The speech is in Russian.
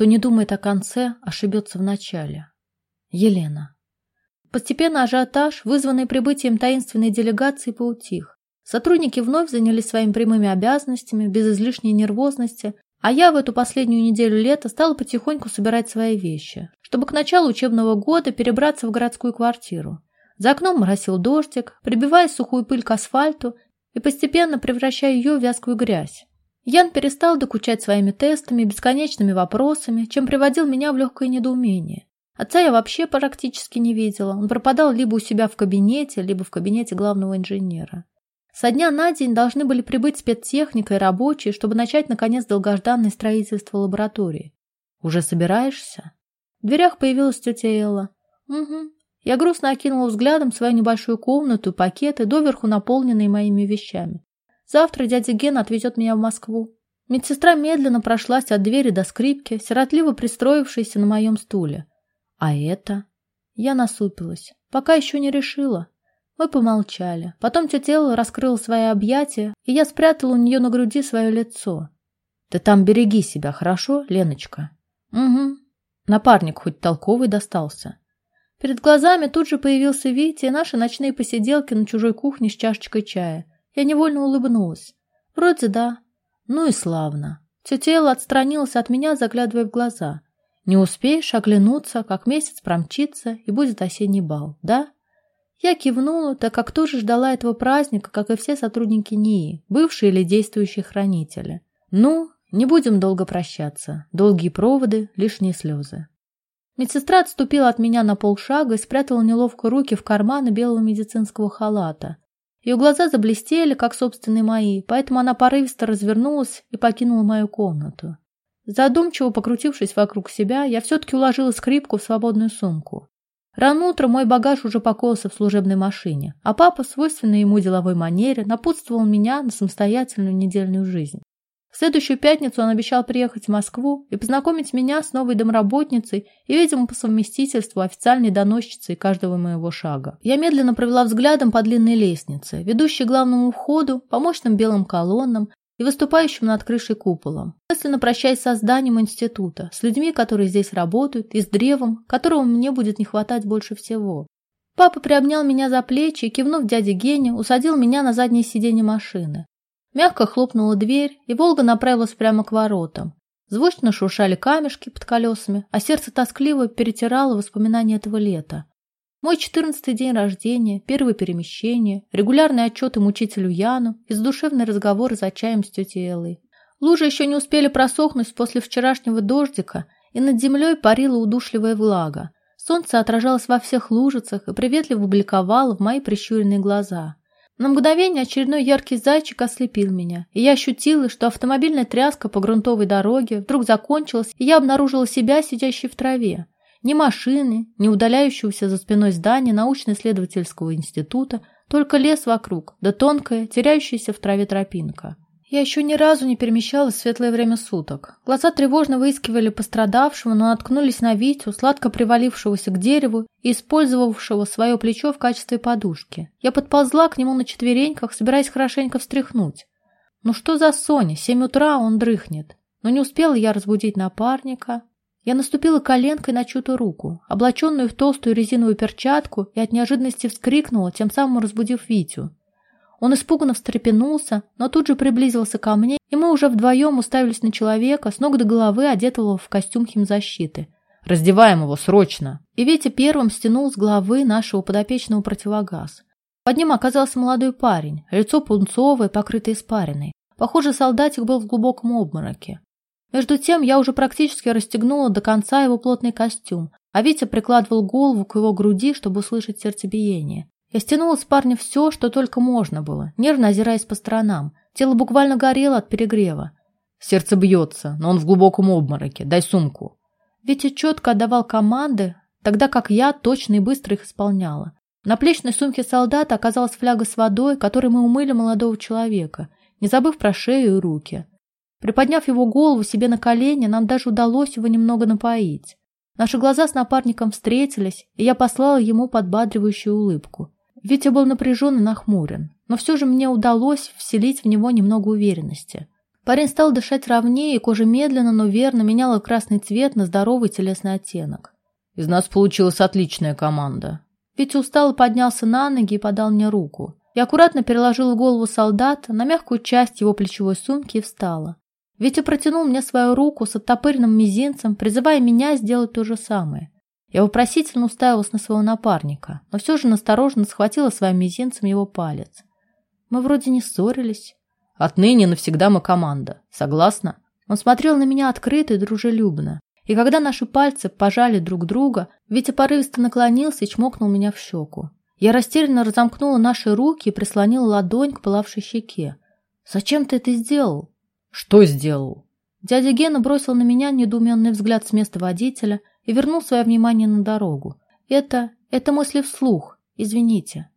Кто не думает о конце, ошибется в начале. Елена. Постепенно ажиотаж, вызванный прибытием таинственной делегации, поутих. Сотрудники вновь занялись своими прямыми обязанностями, без излишней нервозности, а я в эту последнюю неделю лета стала потихоньку собирать свои вещи, чтобы к началу учебного года перебраться в городскую квартиру. За окном моросил дождик, прибивая сухую пыль к асфальту и постепенно превращая ее в вязкую грязь. Ян перестал докучать своими тестами, бесконечными вопросами, чем приводил меня в легкое недоумение. Отца я вообще практически не видела. Он пропадал либо у себя в кабинете, либо в кабинете главного инженера. Со дня на день должны были прибыть спецтехника и рабочие, чтобы начать, наконец, долгожданное строительство лаборатории. «Уже собираешься?» В дверях появилась тетя Элла. «Угу». Я грустно окинула взглядом свою небольшую комнату, пакеты, доверху наполненные моими вещами. Завтра дядя Ген отвезет меня в Москву. Медсестра медленно прошлась от двери до скрипки, сиротливо пристроившейся на моем стуле. А это? Я насупилась. Пока еще не решила. Мы помолчали. Потом тетя Элла раскрыла свои объятия, и я спрятала у нее на груди свое лицо. Ты там береги себя, хорошо, Леночка? Угу. Напарник хоть толковый достался. Перед глазами тут же появился Витя и наши ночные посиделки на чужой кухне с чашечкой чая. Я невольно улыбнулась. Вроде да. Ну и славно. Тетя Элла отстранилась от меня, заглядывая в глаза. Не успеешь оглянуться, как месяц промчится, и будет осенний бал, да? Я кивнула, так как тоже ждала этого праздника, как и все сотрудники НИИ, бывшие или действующие хранители. Ну, не будем долго прощаться. Долгие проводы, лишние слезы. Медсестра отступила от меня на полшага и спрятала неловко руки в карманы белого медицинского халата. Ее глаза заблестели, как собственные мои, поэтому она порывисто развернулась и покинула мою комнату. Задумчиво покрутившись вокруг себя, я все-таки уложила скрипку в свободную сумку. Рано утром мой багаж уже покоился в служебной машине, а папа, свойственной ему деловой манере, напутствовал меня на самостоятельную недельную жизнь. В следующую пятницу он обещал приехать в Москву и познакомить меня с новой домработницей и, видимо, по совместительству официальной доносчицей каждого моего шага. Я медленно провела взглядом по длинной лестнице, ведущей к главному входу, по мощным белым колоннам, и выступающим над крышей куполом. Мысленно прощаясь со зданием института, с людьми, которые здесь работают, и с древом, которого мне будет не хватать больше всего. Папа приобнял меня за плечи и, кивнув дяде Гене, усадил меня на заднее сиденье машины. Мягко хлопнула дверь, и «Волга» направилась прямо к воротам. Звучно шуршали камешки под колесами, а сердце тоскливо перетирало воспоминания этого лета. Мой четырнадцатый день рождения, первое перемещение, регулярные отчеты мучителю Яну и задушевный разговор за чаем с тетей Эллой. Лужи еще не успели просохнуть после вчерашнего дождика, и над землей парила удушливая влага. Солнце отражалось во всех лужицах и приветливо бликовало в мои прищуренные глаза. На мгновение очередной яркий зайчик ослепил меня, и я ощутила, что автомобильная тряска по грунтовой дороге вдруг закончилась, и я обнаружила себя, сидящей в траве. Ни машины, ни удаляющегося за спиной здания научно-исследовательского института, только лес вокруг, да тонкая, теряющаяся в траве тропинка. Я еще ни разу не перемещалась в светлое время суток. Глаза тревожно выискивали пострадавшего, но наткнулись на Витю, сладко привалившегося к дереву и использовавшего свое плечо в качестве подушки. Я подползла к нему на четвереньках, собираясь хорошенько встряхнуть. Ну что за Соня? Семь утра, он дрыхнет. Но не успела я разбудить напарника. Я наступила коленкой на чью-то руку, облаченную в толстую резиновую перчатку, и от неожиданности вскрикнула, тем самым разбудив Витю. Он испуганно встрепенулся, но тут же приблизился ко мне, и мы уже вдвоем уставились на человека, с ног до головы одетого в костюм химзащиты. «Раздеваем его, срочно!» И Витя первым стянул с головы нашего подопечного противогаз. Под ним оказался молодой парень, лицо пунцовое, покрытое испариной. Похоже, солдатик был в глубоком обмороке. Между тем я уже практически расстегнула до конца его плотный костюм, а Витя прикладывал голову к его груди, чтобы услышать сердцебиение. Я стянула с парня все, что только можно было, нервно озираясь по сторонам. Тело буквально горело от перегрева. Сердце бьется, но он в глубоком обмороке. Дай сумку. Витя четко отдавал команды, тогда как я точно и быстро их исполняла. На плечной сумке солдата оказалась фляга с водой, которой мы умыли молодого человека, не забыв про шею и руки. Приподняв его голову себе на колени, нам даже удалось его немного напоить. Наши глаза с напарником встретились, и я послала ему подбадривающую улыбку. Витя был напряжен и нахмурен, но все же мне удалось вселить в него немного уверенности. Парень стал дышать ровнее, и кожа медленно, но верно меняла красный цвет на здоровый телесный оттенок. Из нас получилась отличная команда. Витя устало поднялся на ноги и подал мне руку. Я аккуратно переложила голову солдата на мягкую часть его плечевой сумки и встала. Витя протянул мне свою руку с оттопыренным мизинцем, призывая меня сделать то же самое. Я вопросительно уставилась на своего напарника, но все же настороженно схватила своим мизинцем его палец. Мы вроде не ссорились. Отныне навсегда мы команда. Согласна? Он смотрел на меня открыто и дружелюбно. И когда наши пальцы пожали друг друга, Витя порывисто наклонился и чмокнул меня в щеку. Я растерянно разомкнула наши руки и прислонила ладонь к пылавшей щеке. «Зачем ты это сделал?» Что сделал? Дядя Гена бросил на меня недоуменный взгляд с места водителя и вернул свое внимание на дорогу. Это... это мысли вслух. Извините.